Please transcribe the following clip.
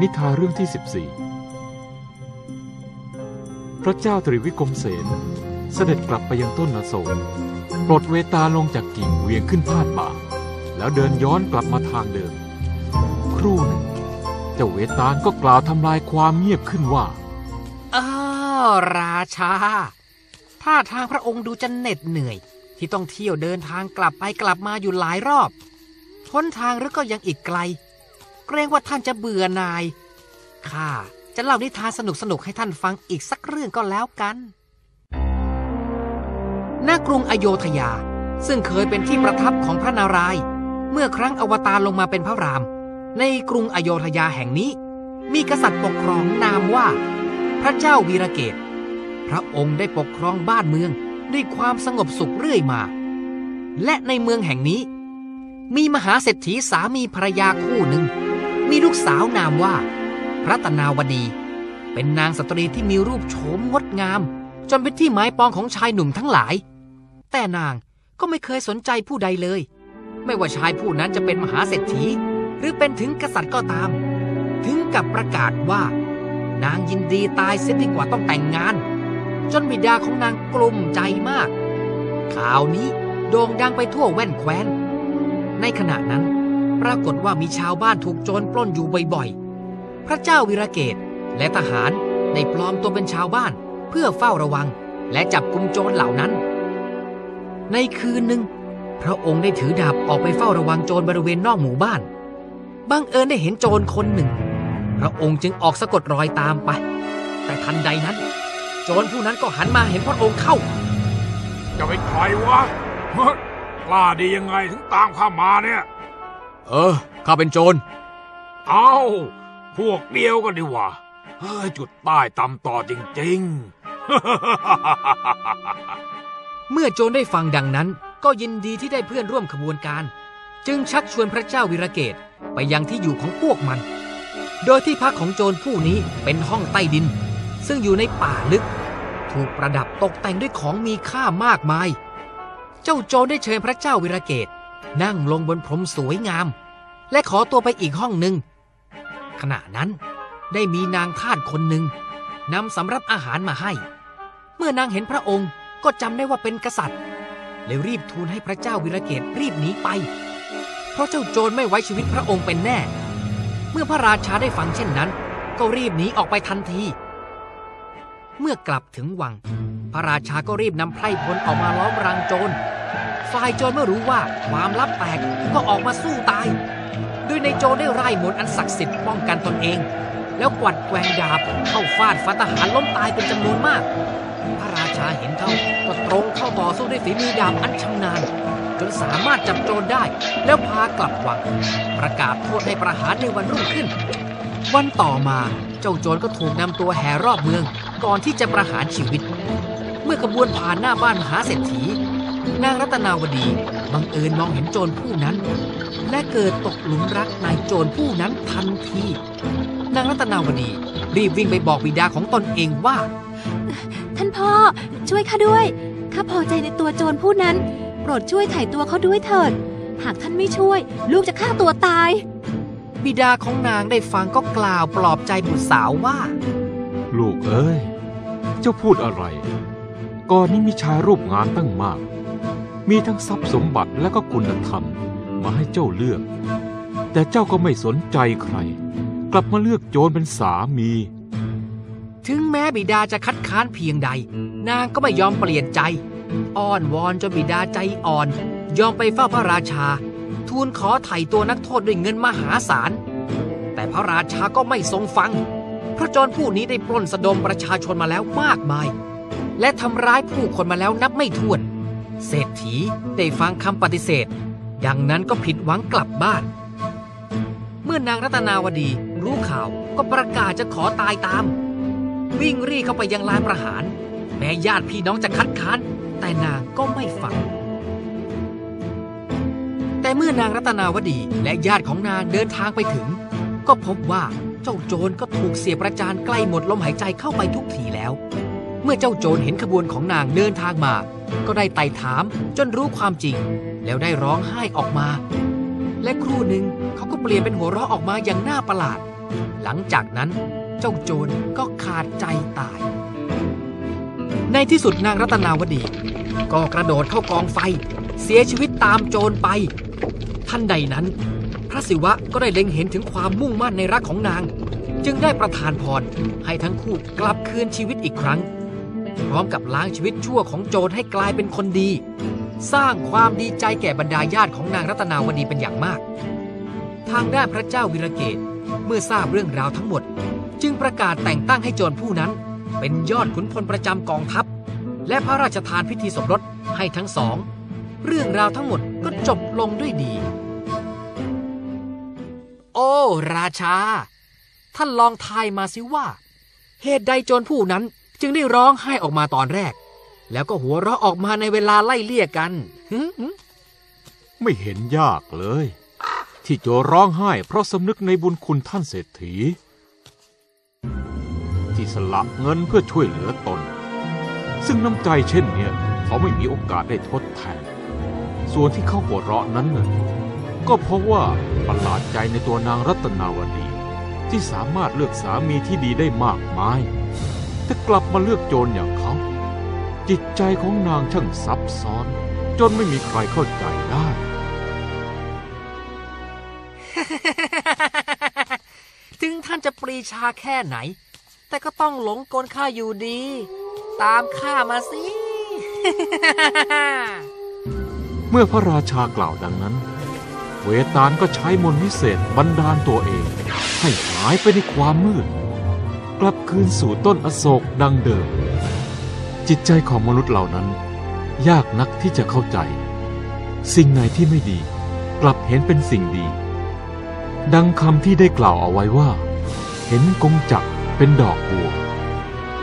นิทานเรื่องที่ 14 พระเจ้าตรีวิกรมเสนเสด็จกลับไปยังต้นอโศกปลดเวตาลงจากกิ่งเวียงขึ้นพาดบ่า แล้วเดินย้อนกลับมาทางเดิม ครู่หนึ่งเจ้าเวตาลก็กล่าวทำลายความเงียบขึ้นว่าอ้าวราชา ถ้าทางพระองค์ดูจะเหน็ดเหนื่อย ที่ต้องเที่ยวเดินทางกลับไปกลับมาอยู่หลายรอบ ทนทางหรือก็ยังอีกไกล เกรงว่าท่านจะเบื่อนายข้าจะเล่านิทานสนุกๆให้ท่านฟังอีกสักเรื่องก็แล้วกันณกรุงอโยธยา ซึ่งเคยเป็นที่ประทับของพระนารายณ์เมื่อครั้งอวตารลงมาเป็นพระราม ในกรุงอโยธยาแห่งนี้ มีกษัตริย์ปกครองนามว่า พระเจ้าวีระเกต พระองค์ได้ปกครองบ้านเมืองด้วยความสงบสุขเรื่อยมา และในเมืองแห่งนี้ มีมหาเศรษฐีสามีภรรยาคู่หนึ่ง มีลูกสาวนามว่า รัตนาวดี เป็นนางสตรีที่มีรูปโฉมงดงาม จนเป็นที่หมายปองของชายหนุ่มทั้งหลาย แต่นางก็ไม่เคยสนใจผู้ใดเลย ไม่ว่าชายผู้นั้นจะเป็นมหาเศรษฐี หรือเป็นถึงกษัตริย์ก็ตาม ถึงกับประกาศว่า นางยินดีตายเสียดีกว่าต้องแต่งงาน จนบิดาของนางกลุ้มใจมาก ข่าวนี้โด่งดังไปทั่วแว่นแคว้น ในขณะนั้น ปรากฏว่ามีชาวบ้านถูกโจรปล้นอยู่บ่อยๆ พระเจ้าวิระเกตและทหารได้ปลอมตัวเป็นชาวบ้านเพื่อเฝ้าระวังและจับกุมโจรเหล่านั้น ในคืนหนึ่ง พระองค์ได้ถือดาบออกไปเฝ้าระวังโจรบริเวณนอกหมู่บ้าน บังเอิญได้เห็นโจรคนหนึ่ง พระองค์จึงออกสะกดรอยตามไป แต่ทันใดนั้น โจรผู้นั้นก็หันมาเห็นพระองค์เข้า จะเป็นใครวะกล้าดียังไงถึงตามข้ามาเนี่ย เออ ข้าเป็นโจร เอาพวกเดียวกันดีกว่าเฮ้ยจุดใต้ตำต่อจริงเมื่อโจรได้ฟังดังนั้น ก็ยินดีที่ได้เพื่อนร่วมขบวนการ จึงชักชวนพระเจ้าวิระเกตไปยังที่อยู่ของพวกมัน โดยที่พักของโจรผู้นี้เป็นห้องใต้ดิน ซึ่งอยู่ในป่าลึก ถูกประดับตกแต่งด้วยของมีค่ามากมาย เจ้าโจรได้เชิญพระเจ้าวิระเกต นั่งลงบนพรมสวยงาม และขอตัวไปอีกห้องหนึ่งขณะนั้นได้มีนางทาสคนหนึ่งนำสำรับอาหารมาให้ เมื่อนางเห็นพระองค์ก็จำได้ว่าเป็นกษัตริย์เลยรีบทูลให้พระเจ้าวิรเกตรีบหนีไป เพราะเจ้าโจรไม่ไว้ชีวิตพระองค์เป็นแน่ เมื่อพระราชาได้ฟังเช่นนั้น ก็รีบหนีออกไปทันที เมื่อกลับถึงวัง พระราชาก็รีบนำไพร่พลออกมาล้อมรังโจร ฝ่ายโจรเมื่อรู้ว่าความลับแตกก็ออกมาสู้ตาย โดยในโจรได้ไล่มนอันศักดิ์สิทธิ์ป้องกันตนเอง แล้วกวัดแกว่งดาบเข้าฟาดฟันทหารล้มตายเป็นจำนวนมาก พระราชาเห็นเข้าก็ตรงเข้าต่อสู้ด้วยฝีมือดาบอันชำนาญจนสามารถจับโจรได้ แล้วพากลับวัง ประกาศโทษให้ประหารในวันรุ่งขึ้น วันต่อมาเจ้าโจรก็ถูกนำตัวแห่รอบเมือง ก่อนที่จะประหารชีวิต เมื่อขบวนผ่านหน้าบ้านมหาเศรษฐี นางรัตนาวดีบังเอิญมองเห็นโจรผู้นั้น และเกิดตกหลุมรักนายโจรผู้นั้นทันที นางรัตนาวดีรีบวิ่งไปบอกบิดาของตนเองว่า ท่านพ่อช่วยข้าด้วย ข้าพอใจในตัวโจรผู้นั้น โปรดช่วยไถ่ตัวเขาด้วยเถิด หากท่านไม่ช่วย ลูกจะฆ่าตัวตาย บิดาของนางได้ฟังก็กล่าวปลอบใจบุตรสาวว่า ลูกเอ้ย เจ้าพูดอะไร ก่อนนี้มีชายรูปงามตั้งมาก มีทั้งทรัพย์สมบัติและก็คุณธรรมมาให้เจ้าเลือก แต่เจ้าก็ไม่สนใจใคร กลับมาเลือกโจรเป็นสามี ถึงแม้บิดาจะคัดค้านเพียงใด นางก็ไม่ยอมเปลี่ยนใจ อ้อนวอนจนบิดาใจอ่อน ยอมไปเฝ้าพระราชา ทูลขอไถ่ตัวนักโทษด้วยเงินมหาศาล แต่พระราชาก็ไม่ทรงฟังเพราะโจรผู้นี้ได้ปล้นสะดมประชาชนมาแล้วมากมาย และทำร้ายผู้คนมาแล้วนับไม่ถ้วน เศรษฐีได้ฟังคำปฏิเสธ ดังนั้นก็ผิดหวังกลับบ้าน เมื่อนางรัตนาวดีรู้ข่าวก็ประกาศจะขอตายตาม วิ่งรีเข้าไปยังลานประหาร แม้ญาติพี่น้องจะคัดค้าน แต่นางก็ไม่ฟัง แต่เมื่อนางรัตนาวดีและญาติของนางเดินทางไปถึง ก็พบว่าเจ้าโจรก็ถูกเสียประจานใกล้หมดลมหายใจเข้าไปทุกทีแล้ว เมื่อเจ้าโจรเห็นขบวนของนางเดินทางมา ก็ได้ไต่ถามจนรู้ความจริง แล้วได้ร้องไห้ออกมา และครู่หนึ่งเขาก็เปลี่ยนเป็นหัวเราะออกมาอย่างน่าประหลาด หลังจากนั้นเจ้าโจรก็ขาดใจตาย ในที่สุดนางรัตนาวดี ก็กระโดดเข้ากองไฟ เสียชีวิตตามโจรไป ท่านใดนั้น พระศิวะก็ได้เล็งเห็นถึงความมุ่งมั่นในรักของนาง จึงได้ประทานพรให้ทั้งคู่กลับคืนชีวิตอีกครั้ง พร้อมกับล้างชีวิตชั่วของโจรให้กลายเป็นคนดี สร้างความดีใจแก่บรรดาญาติของนางรัตนาวดีเป็นอย่างมาก ทางด้านพระเจ้าวิรเกตเมื่อทราบเรื่องราวทั้งหมด จึงประกาศแต่งตั้งให้โจรผู้นั้น เป็นยอดขุนพลประจำกองทัพ และพระราชทานพิธีสมรสให้ทั้งสอง เรื่องราวทั้งหมดก็จบลงด้วยดี โอ้ ราชา ท่านลองทายมาสิว่า เหตุใดโจรผู้นั้น จึงได้ร้องไห้ออกมาตอนแรก แล้วก็หัวเราะออกมาในเวลาไล่เลี่ยกัน ไม่เห็นยากเลย ที่โจร้องไห้เพราะสำนึกในบุญคุณท่านเศรษฐี ที่สละเงินเพื่อช่วยเหลือตน ซึ่งน้ำใจเช่นเนี้ยเขาไม่มีโอกาสได้ทดแทน ส่วนที่เขาหัวเราะนั้นน่ะก็เพราะว่าประหลาดใจในตัวนางรัตนาวดี ที่สามารถเลือกสามีที่ดีได้มากมาย แต่กลับมาเลือกโจรอย่างเขา จิตใจของนางช่างซับซ้อน จนไม่มีใครเข้าใจได้ ถึงท่านจะปรีชาแค่ไหน แต่ก็ต้องหลงกลข้าอยู่ดี ตามข้ามาสิ เมื่อพระราชากล่าวดังนั้น เวตาลก็ใช้มนต์วิเศษบันดาลตัวเอง ให้หายไปในความมืด กลับคืนสู่ต้นอโศกดังเดิม จิตใจของมนุษย์เหล่านั้น ยากนักที่จะเข้าใจ สิ่งไหนที่ไม่ดี กลับเห็นเป็นสิ่งดี ดังคำที่ได้กล่าวเอาไว้ว่า เห็นกงจักรเป็นดอกบัว